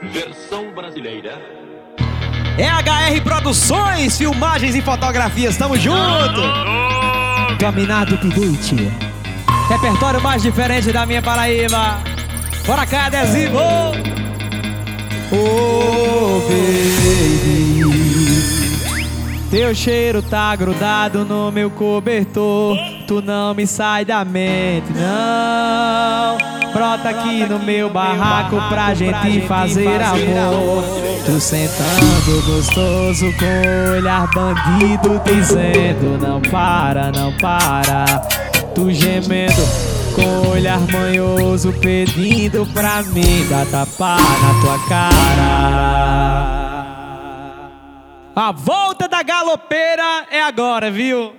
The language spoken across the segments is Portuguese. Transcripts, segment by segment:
Versão brasileira. É HR Produções, filmagens e fotografias, tamo junto! Dominado Pidute. Repertório mais diferente da minha Paraíba. Bora cá, adesivo! Oh, baby. Teu cheiro tá grudado no meu cobertor. Tu não me sai da mente, não. Brota aqui no meu barraco pra gente fazer amor. Tu sentando gostoso com olhar bandido, dizendo: Não para, não para. Tu gemendo com olhar manhoso, pedindo pra mim dar tapa na tua cara. A volta da galopeira é agora, viu?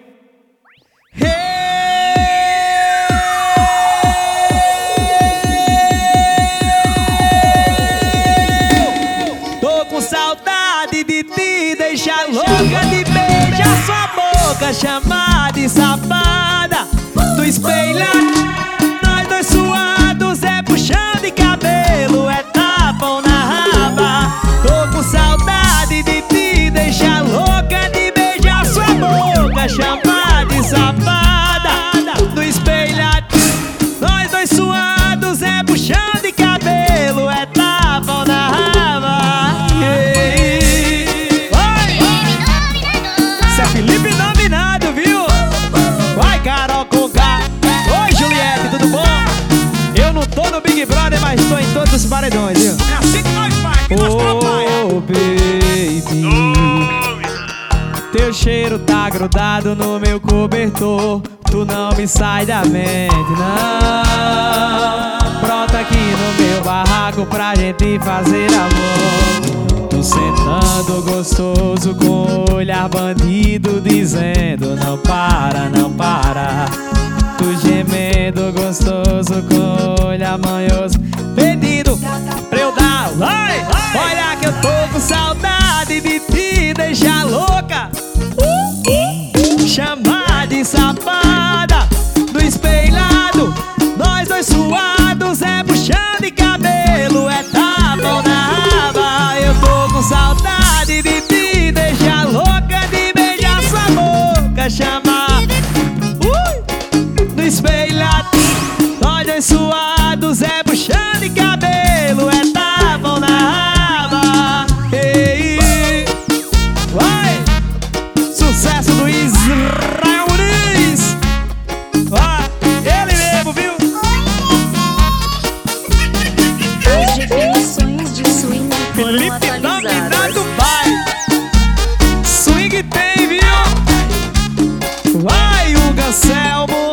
Tô com saudade de te deixar louca de beijar sua boca, chamar de safada. Chamar de safada. No espelho, nós dois suados, é puxão de cabelo, é tapão na raba. Ei, vai! Cê é Felipe nominado, viu? Vai, Carol Conká. Oi, Juliette, tudo bom? Eu não tô no Big Brother, mas tô em todos os paredões, viu? É assim que nós faz, que nós trabalha. Oh, baby. Cheiro tá grudado no meu cobertor. Tu não me sai da mente, não. Brota aqui no meu barraco pra gente fazer amor. Tu sentando gostoso com olhar bandido, dizendo: Não para, não para. Tu gemendo gostoso com olhar manhoso, pedindo pra eu dar. Olha que eu tô com saudade de te boca. Chamar Ui! no espelhado. Nós dois suados é puxão de cabelo, é tapão na raba. Ei, vai! Sucesso do Israel Muniz! Vai, ele mesmo, viu? As definições de swing Felipe Anselmo